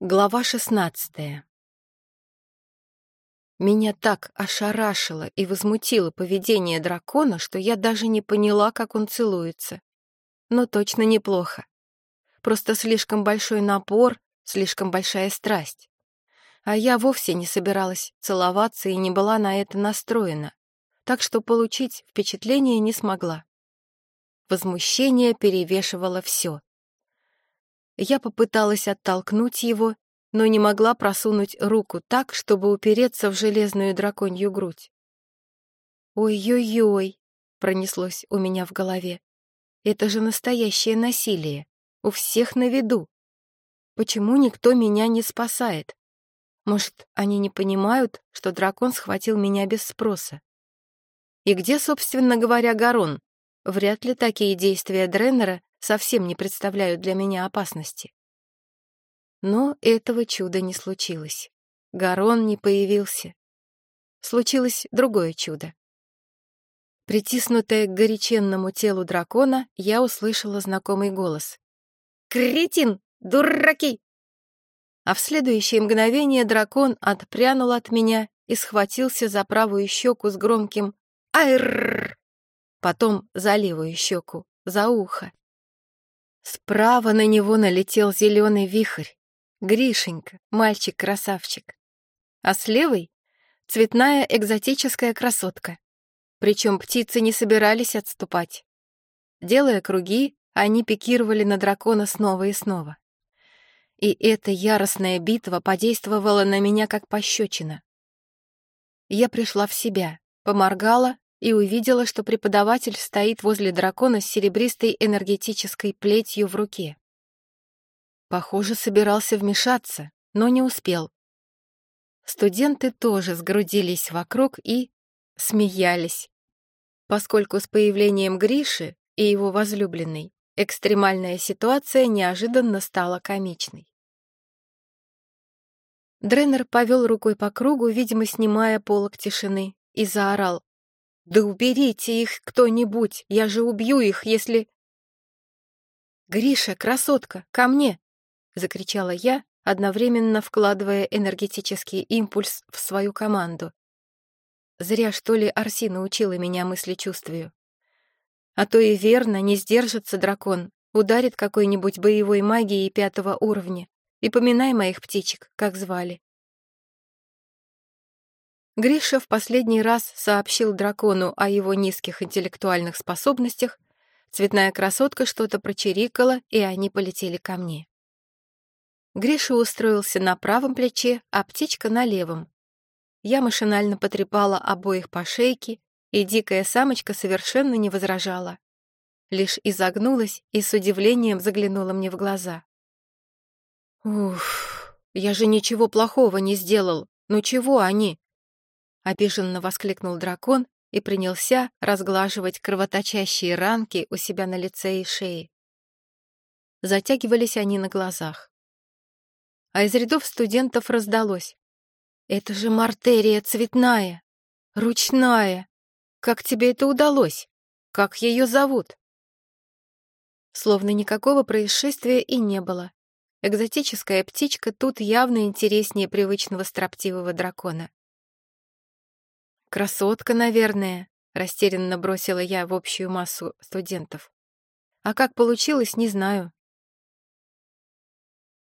Глава шестнадцатая. Меня так ошарашило и возмутило поведение дракона, что я даже не поняла, как он целуется. Но точно неплохо. Просто слишком большой напор, слишком большая страсть. А я вовсе не собиралась целоваться и не была на это настроена, так что получить впечатление не смогла. Возмущение перевешивало все. Я попыталась оттолкнуть его, но не могла просунуть руку так, чтобы упереться в железную драконью грудь. «Ой-ой-ой!» — пронеслось у меня в голове. «Это же настоящее насилие. У всех на виду. Почему никто меня не спасает? Может, они не понимают, что дракон схватил меня без спроса? И где, собственно говоря, Гарон? Вряд ли такие действия Дреннера совсем не представляют для меня опасности. Но этого чуда не случилось. Гарон не появился. Случилось другое чудо. Притиснутая к горяченному телу дракона, я услышала знакомый голос. «Кретин! Дураки!» А в следующее мгновение дракон отпрянул от меня и схватился за правую щеку с громким «Айрррр!», потом за левую щеку, за ухо. Справа на него налетел зеленый вихрь. Гришенька, мальчик-красавчик. А с левой — цветная экзотическая красотка. Причем птицы не собирались отступать. Делая круги, они пикировали на дракона снова и снова. И эта яростная битва подействовала на меня как пощечина. Я пришла в себя, поморгала и увидела, что преподаватель стоит возле дракона с серебристой энергетической плетью в руке. Похоже, собирался вмешаться, но не успел. Студенты тоже сгрудились вокруг и смеялись, поскольку с появлением Гриши и его возлюбленной экстремальная ситуация неожиданно стала комичной. Дренер повел рукой по кругу, видимо, снимая полок тишины, и заорал. «Да уберите их кто-нибудь! Я же убью их, если...» «Гриша, красотка, ко мне!» — закричала я, одновременно вкладывая энергетический импульс в свою команду. Зря, что ли, Арси научила меня мыслечувствию. А то и верно, не сдержится дракон, ударит какой-нибудь боевой магией пятого уровня. И поминай моих птичек, как звали. Гриша в последний раз сообщил дракону о его низких интеллектуальных способностях, цветная красотка что-то прочирикала, и они полетели ко мне. Гриша устроился на правом плече, а птичка на левом. Я машинально потрепала обоих по шейке, и дикая самочка совершенно не возражала. Лишь изогнулась и с удивлением заглянула мне в глаза. «Уф, я же ничего плохого не сделал. Ну чего они?» Обиженно воскликнул дракон и принялся разглаживать кровоточащие ранки у себя на лице и шее. Затягивались они на глазах. А из рядов студентов раздалось. «Это же мартерия цветная, ручная. Как тебе это удалось? Как ее зовут?» Словно никакого происшествия и не было. Экзотическая птичка тут явно интереснее привычного строптивого дракона. «Красотка, наверное», — растерянно бросила я в общую массу студентов. «А как получилось, не знаю».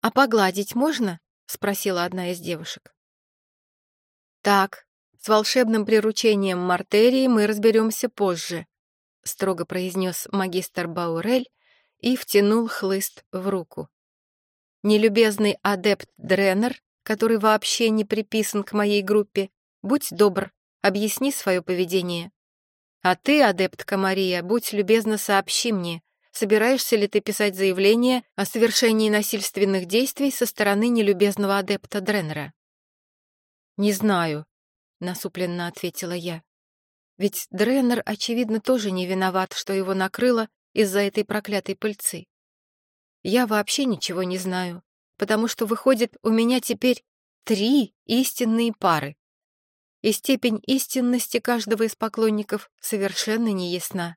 «А погладить можно?» — спросила одна из девушек. «Так, с волшебным приручением Мартерии мы разберемся позже», — строго произнес магистр Баурель и втянул хлыст в руку. Нелюбезный адепт Дренер, который вообще не приписан к моей группе, будь добр, Объясни свое поведение. А ты, адептка Мария, будь любезна, сообщи мне, собираешься ли ты писать заявление о совершении насильственных действий со стороны нелюбезного адепта Дреннера? «Не знаю», — насупленно ответила я. Ведь Дреннер, очевидно, тоже не виноват, что его накрыло из-за этой проклятой пыльцы. Я вообще ничего не знаю, потому что, выходит, у меня теперь три истинные пары и степень истинности каждого из поклонников совершенно не ясна.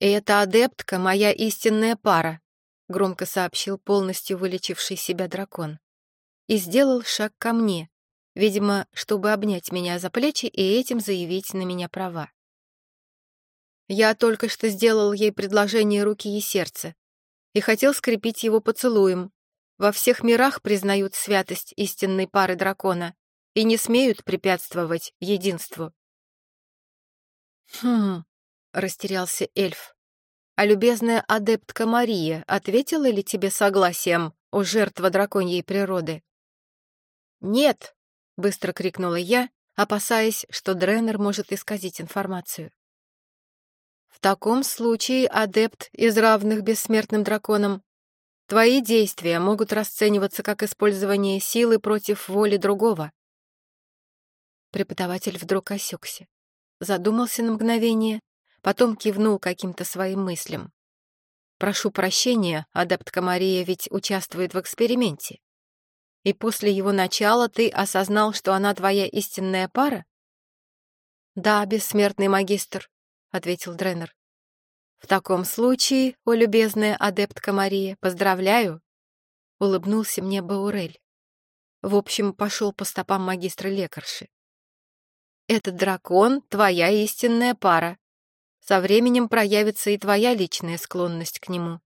«Эта адептка — моя истинная пара», — громко сообщил полностью вылечивший себя дракон. И сделал шаг ко мне, видимо, чтобы обнять меня за плечи и этим заявить на меня права. Я только что сделал ей предложение руки и сердца и хотел скрепить его поцелуем. Во всех мирах признают святость истинной пары дракона и не смеют препятствовать единству. «Хм...» — растерялся эльф. А любезная адептка Мария ответила ли тебе согласием, о жертва драконьей природы? «Нет!» — быстро крикнула я, опасаясь, что Дренер может исказить информацию. «В таком случае, адепт из равных бессмертным драконам, твои действия могут расцениваться как использование силы против воли другого». Преподаватель вдруг осекся, задумался на мгновение, потом кивнул каким-то своим мыслям. «Прошу прощения, адептка Мария ведь участвует в эксперименте. И после его начала ты осознал, что она твоя истинная пара?» «Да, бессмертный магистр», — ответил Дренер. «В таком случае, о любезная адептка Мария, поздравляю!» — улыбнулся мне Баурель. В общем, пошел по стопам магистра лекарши. «Этот дракон — твоя истинная пара», со временем проявится и твоя личная склонность к нему,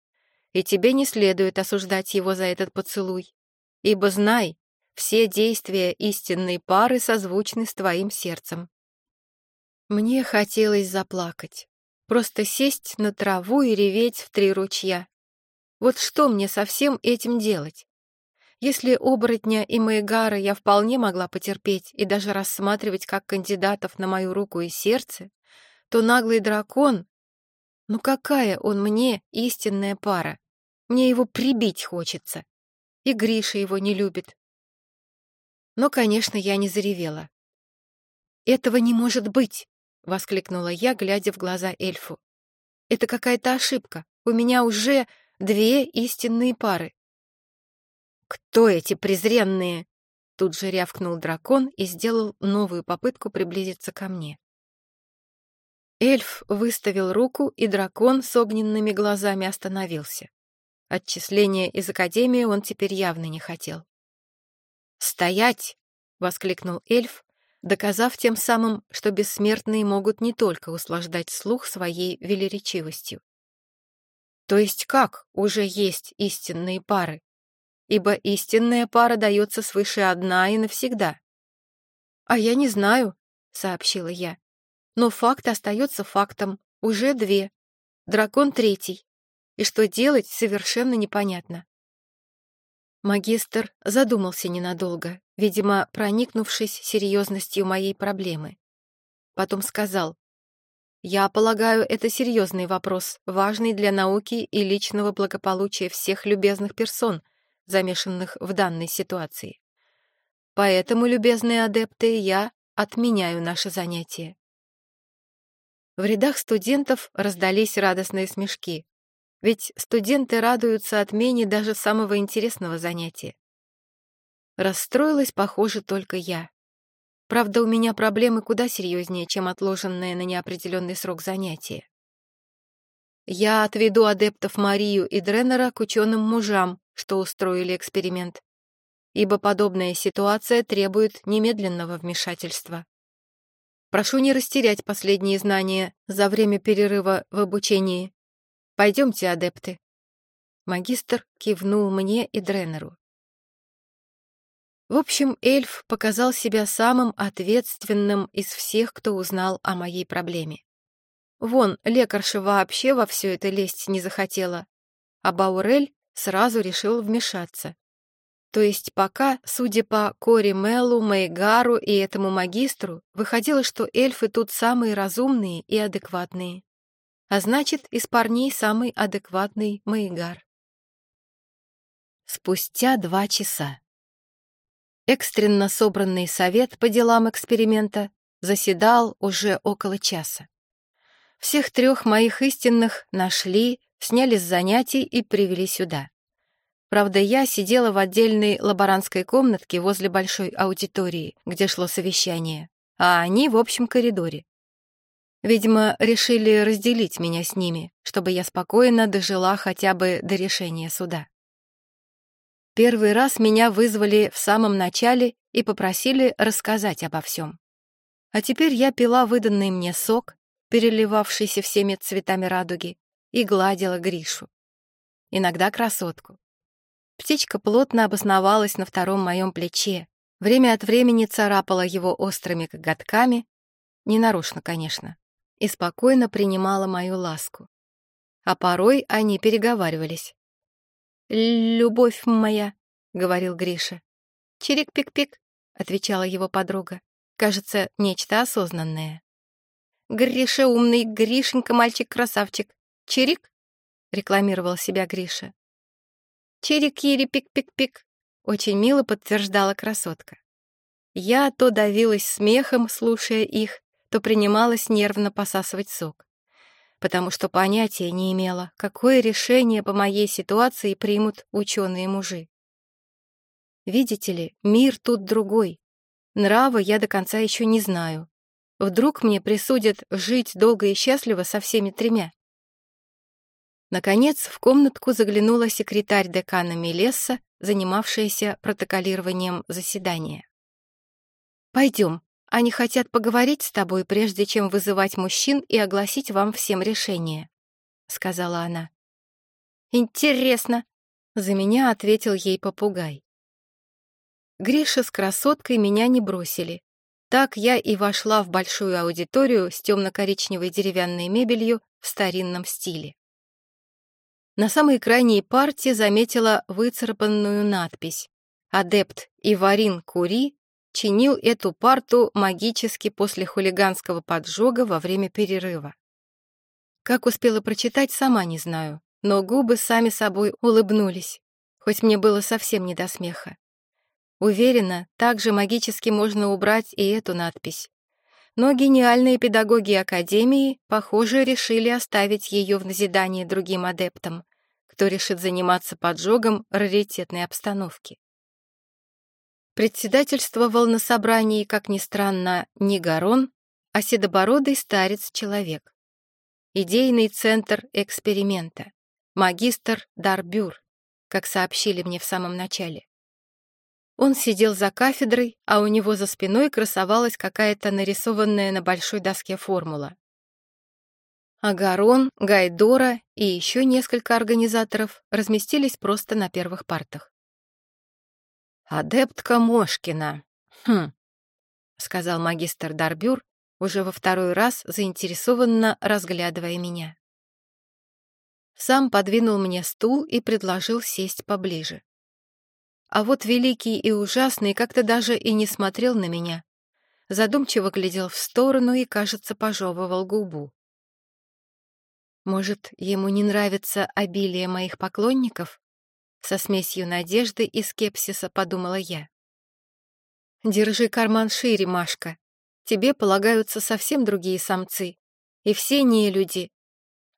и тебе не следует осуждать его за этот поцелуй, ибо знай, все действия истинной пары созвучны с твоим сердцем. Мне хотелось заплакать, просто сесть на траву и реветь в три ручья. Вот что мне со всем этим делать? Если оборотня и Маегара я вполне могла потерпеть и даже рассматривать как кандидатов на мою руку и сердце, то наглый дракон... Ну какая он мне истинная пара? Мне его прибить хочется. И Гриша его не любит. Но, конечно, я не заревела. «Этого не может быть!» — воскликнула я, глядя в глаза эльфу. «Это какая-то ошибка. У меня уже две истинные пары». «Кто эти презренные?» Тут же рявкнул дракон и сделал новую попытку приблизиться ко мне. Эльф выставил руку, и дракон с огненными глазами остановился. Отчисления из Академии он теперь явно не хотел. «Стоять!» — воскликнул эльф, доказав тем самым, что бессмертные могут не только услаждать слух своей велеречивостью. То есть как уже есть истинные пары? Ибо истинная пара дается свыше одна и навсегда. «А я не знаю», — сообщила я. Но факт остается фактом. Уже две. Дракон третий. И что делать, совершенно непонятно. Магистр задумался ненадолго, видимо, проникнувшись серьезностью моей проблемы. Потом сказал, «Я полагаю, это серьезный вопрос, важный для науки и личного благополучия всех любезных персон, замешанных в данной ситуации. Поэтому, любезные адепты, я отменяю наше занятие. В рядах студентов раздались радостные смешки. Ведь студенты радуются отмене даже самого интересного занятия. Расстроилась, похоже, только я. Правда, у меня проблемы куда серьезнее, чем отложенное на неопределенный срок занятие. Я отведу адептов Марию и Дреннера к ученым мужам, что устроили эксперимент, ибо подобная ситуация требует немедленного вмешательства. Прошу не растерять последние знания за время перерыва в обучении. Пойдемте, адепты». Магистр кивнул мне и Дренеру. В общем, эльф показал себя самым ответственным из всех, кто узнал о моей проблеме. Вон, лекарша вообще во все это лезть не захотела, а Баурель сразу решил вмешаться. То есть пока, судя по Кори Меллу, Мейгару и этому магистру, выходило, что эльфы тут самые разумные и адекватные. А значит, из парней самый адекватный Мейгар. Спустя два часа. Экстренно собранный совет по делам эксперимента заседал уже около часа. Всех трех моих истинных нашли, сняли с занятий и привели сюда. Правда, я сидела в отдельной лаборантской комнатке возле большой аудитории, где шло совещание, а они в общем коридоре. Видимо, решили разделить меня с ними, чтобы я спокойно дожила хотя бы до решения суда. Первый раз меня вызвали в самом начале и попросили рассказать обо всем. А теперь я пила выданный мне сок, переливавшийся всеми цветами радуги, и гладила Гришу. Иногда красотку. Птичка плотно обосновалась на втором моем плече, время от времени царапала его острыми коготками, ненарочно, конечно, и спокойно принимала мою ласку. А порой они переговаривались. «Любовь моя», — говорил Гриша. «Чирик-пик-пик», — отвечала его подруга. Кажется, нечто осознанное. «Гриша умный, Гришенька мальчик-красавчик. Чирик?» — рекламировал себя Гриша. «Чирик-ири-пик-пик-пик», — очень мило подтверждала красотка. Я то давилась смехом, слушая их, то принималась нервно посасывать сок, потому что понятия не имела, какое решение по моей ситуации примут ученые-мужи. Видите ли, мир тут другой. Нрава я до конца еще не знаю. Вдруг мне присудят жить долго и счастливо со всеми тремя. Наконец, в комнатку заглянула секретарь декана Мелесса, занимавшаяся протоколированием заседания. «Пойдем, они хотят поговорить с тобой, прежде чем вызывать мужчин и огласить вам всем решение», — сказала она. «Интересно», — за меня ответил ей попугай. Гриша с красоткой меня не бросили. Так я и вошла в большую аудиторию с темно-коричневой деревянной мебелью в старинном стиле. На самой крайней парте заметила выцарапанную надпись «Адепт Иварин Кури чинил эту парту магически после хулиганского поджога во время перерыва. Как успела прочитать, сама не знаю, но губы сами собой улыбнулись, хоть мне было совсем не до смеха. Уверена, также магически можно убрать и эту надпись. Но гениальные педагоги Академии, похоже, решили оставить ее в назидание другим адептам, кто решит заниматься поджогом раритетной обстановки. Председательствовал на собрании, как ни странно, не Гарон, а седобородый старец-человек. Идейный центр эксперимента. Магистр Дарбюр, как сообщили мне в самом начале. Он сидел за кафедрой, а у него за спиной красовалась какая-то нарисованная на большой доске формула. Агарон, Гайдора и еще несколько организаторов разместились просто на первых партах. «Адептка Мошкина. Хм», — сказал магистр Дарбюр, уже во второй раз заинтересованно разглядывая меня. Сам подвинул мне стул и предложил сесть поближе. А вот великий и ужасный как-то даже и не смотрел на меня. Задумчиво глядел в сторону и, кажется, пожевывал губу. Может, ему не нравится обилие моих поклонников? Со смесью надежды и скепсиса подумала я. «Держи карман шире, Машка. Тебе полагаются совсем другие самцы. И все не люди,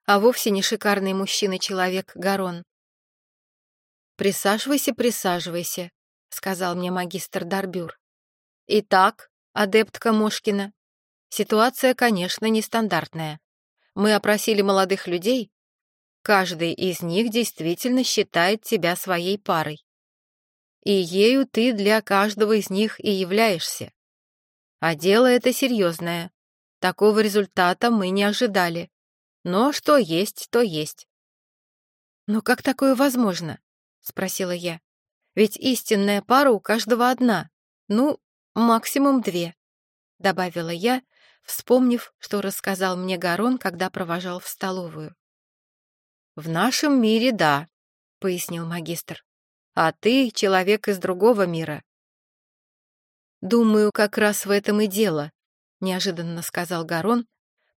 а вовсе не шикарный мужчина-человек Гарон. «Присаживайся, присаживайся», — сказал мне магистр Дарбюр. «Итак, адептка Мошкина, ситуация, конечно, нестандартная. Мы опросили молодых людей, Каждый из них действительно считает тебя своей парой. И ею ты для каждого из них и являешься. А дело это серьезное. Такого результата мы не ожидали. Но что есть, то есть. «Но как такое возможно?» — спросила я. «Ведь истинная пара у каждого одна. Ну, максимум две», — добавила я, вспомнив, что рассказал мне Гарон, когда провожал в столовую. «В нашем мире — да», — пояснил магистр. «А ты — человек из другого мира». «Думаю, как раз в этом и дело», — неожиданно сказал Гарон,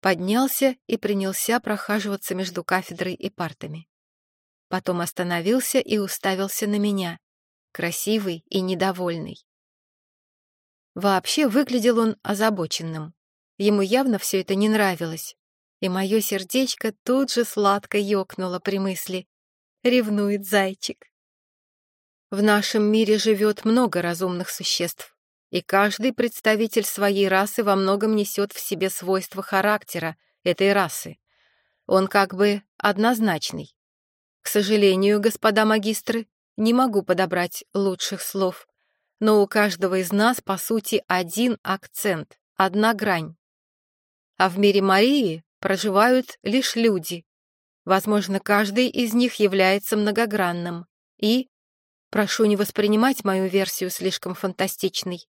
поднялся и принялся прохаживаться между кафедрой и партами. Потом остановился и уставился на меня, красивый и недовольный. Вообще выглядел он озабоченным. Ему явно все это не нравилось и мое сердечко тут же сладко ёкнуло при мысли. Ревнует зайчик. В нашем мире живет много разумных существ, и каждый представитель своей расы во многом несет в себе свойства характера этой расы. Он как бы однозначный. К сожалению, господа магистры, не могу подобрать лучших слов, но у каждого из нас, по сути, один акцент, одна грань. А в мире Марии проживают лишь люди. Возможно, каждый из них является многогранным. И, прошу не воспринимать мою версию слишком фантастичной,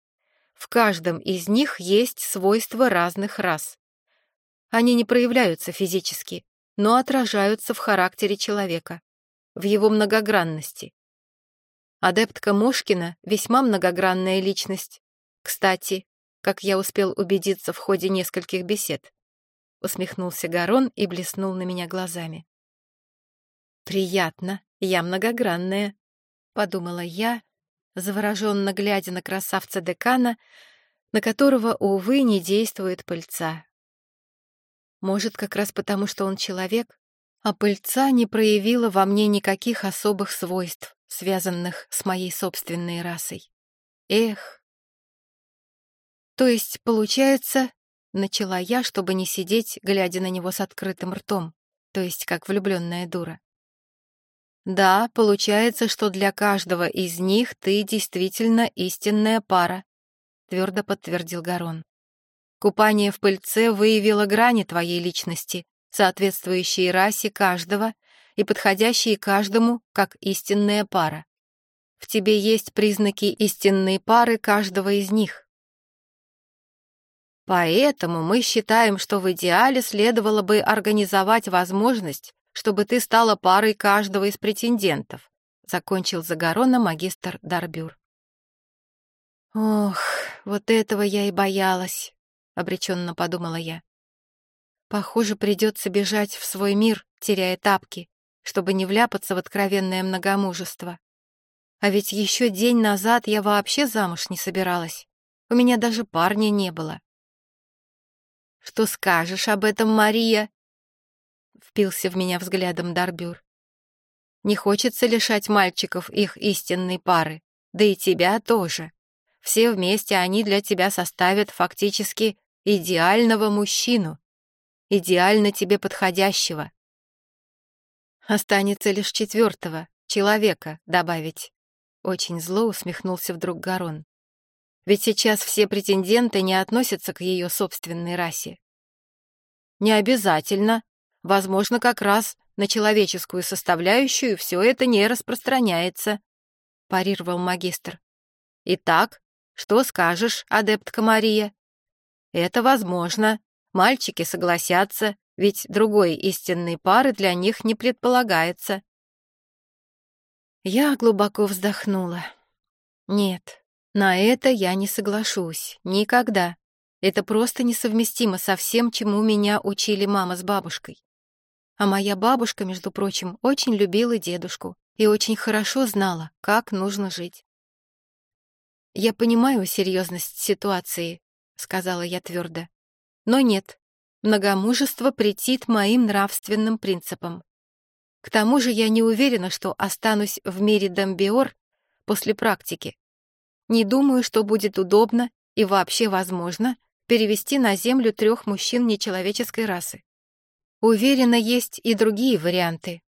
в каждом из них есть свойства разных рас. Они не проявляются физически, но отражаются в характере человека, в его многогранности. Адептка Мошкина — весьма многогранная личность. Кстати, как я успел убедиться в ходе нескольких бесед. Усмехнулся Гарон и блеснул на меня глазами. «Приятно, я многогранная», — подумала я, завороженно глядя на красавца декана, на которого, увы, не действует пыльца. Может, как раз потому, что он человек, а пыльца не проявила во мне никаких особых свойств, связанных с моей собственной расой. Эх! То есть, получается, начала я, чтобы не сидеть, глядя на него с открытым ртом, то есть как влюбленная дура. Да, получается, что для каждого из них ты действительно истинная пара, твердо подтвердил Гарон. Купание в пыльце выявило грани твоей личности, соответствующие расе каждого и подходящие каждому как истинная пара. В тебе есть признаки истинной пары каждого из них. Поэтому мы считаем, что в идеале следовало бы организовать возможность чтобы ты стала парой каждого из претендентов», — закончил Загорона магистр Дарбюр. «Ох, вот этого я и боялась», — обреченно подумала я. «Похоже, придется бежать в свой мир, теряя тапки, чтобы не вляпаться в откровенное многомужество. А ведь еще день назад я вообще замуж не собиралась. У меня даже парня не было». «Что скажешь об этом, Мария?» впился в меня взглядом Дарбюр. Не хочется лишать мальчиков их истинной пары, да и тебя тоже. Все вместе они для тебя составят фактически идеального мужчину, идеально тебе подходящего. Останется лишь четвертого, человека, добавить. Очень зло усмехнулся вдруг Гарон. Ведь сейчас все претенденты не относятся к ее собственной расе. Не обязательно, Возможно, как раз на человеческую составляющую все это не распространяется», — парировал магистр. «Итак, что скажешь, адептка Мария?» «Это возможно. Мальчики согласятся, ведь другой истинной пары для них не предполагается». Я глубоко вздохнула. «Нет, на это я не соглашусь. Никогда. Это просто несовместимо со всем, чему меня учили мама с бабушкой. А моя бабушка, между прочим, очень любила дедушку и очень хорошо знала, как нужно жить. «Я понимаю серьезность ситуации», — сказала я твердо. «Но нет, многомужество претит моим нравственным принципам. К тому же я не уверена, что останусь в мире Дамбиор после практики. Не думаю, что будет удобно и вообще возможно перевести на Землю трех мужчин нечеловеческой расы. Уверена, есть и другие варианты.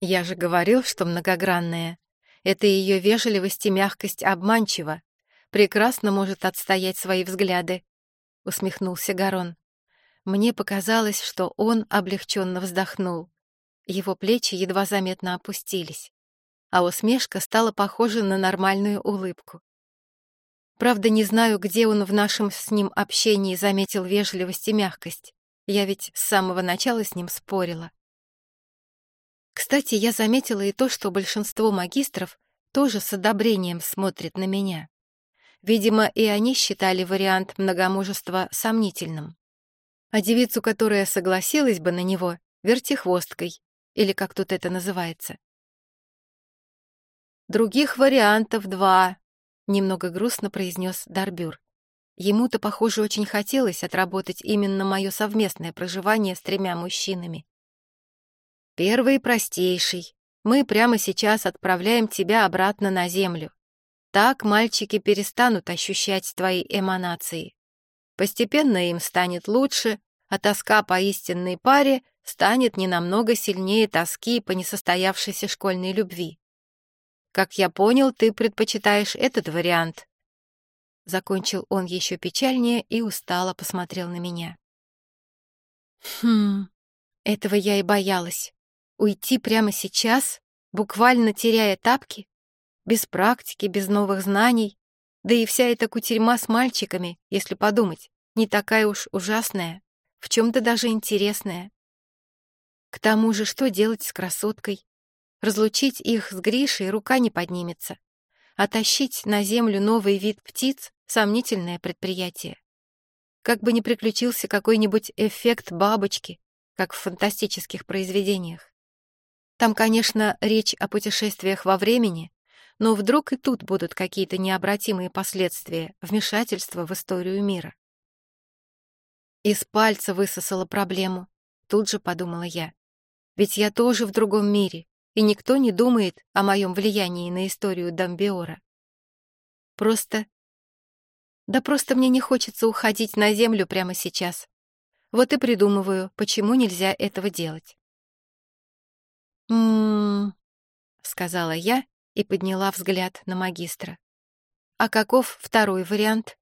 Я же говорил, что многогранная. Это ее вежливость и мягкость обманчива. Прекрасно может отстоять свои взгляды, — усмехнулся Гарон. Мне показалось, что он облегченно вздохнул. Его плечи едва заметно опустились, а усмешка стала похожа на нормальную улыбку. Правда, не знаю, где он в нашем с ним общении заметил вежливость и мягкость. Я ведь с самого начала с ним спорила. Кстати, я заметила и то, что большинство магистров тоже с одобрением смотрят на меня. Видимо, и они считали вариант многомужества сомнительным. А девицу, которая согласилась бы на него, вертихвосткой, или как тут это называется. «Других вариантов два», — немного грустно произнес Дарбюр. Ему-то, похоже, очень хотелось отработать именно мое совместное проживание с тремя мужчинами. Первый простейший. Мы прямо сейчас отправляем тебя обратно на Землю. Так мальчики перестанут ощущать твои эманации. Постепенно им станет лучше, а тоска по истинной паре станет не намного сильнее тоски по несостоявшейся школьной любви. Как я понял, ты предпочитаешь этот вариант. Закончил он еще печальнее и устало посмотрел на меня. Хм, этого я и боялась. Уйти прямо сейчас, буквально теряя тапки, без практики, без новых знаний, да и вся эта кутерьма с мальчиками, если подумать, не такая уж ужасная, в чем-то даже интересная. К тому же, что делать с красоткой? Разлучить их с Гришей рука не поднимется. А тащить на землю новый вид птиц — сомнительное предприятие. Как бы ни приключился какой-нибудь эффект бабочки, как в фантастических произведениях. Там, конечно, речь о путешествиях во времени, но вдруг и тут будут какие-то необратимые последствия вмешательства в историю мира. Из пальца высосала проблему, тут же подумала я. Ведь я тоже в другом мире, и никто не думает о моем влиянии на историю Дамбиора. Просто... Да просто мне не хочется уходить на землю прямо сейчас. Вот и придумываю, почему нельзя этого делать. «М-м-м», сказала я и подняла взгляд на магистра. «А каков второй вариант?»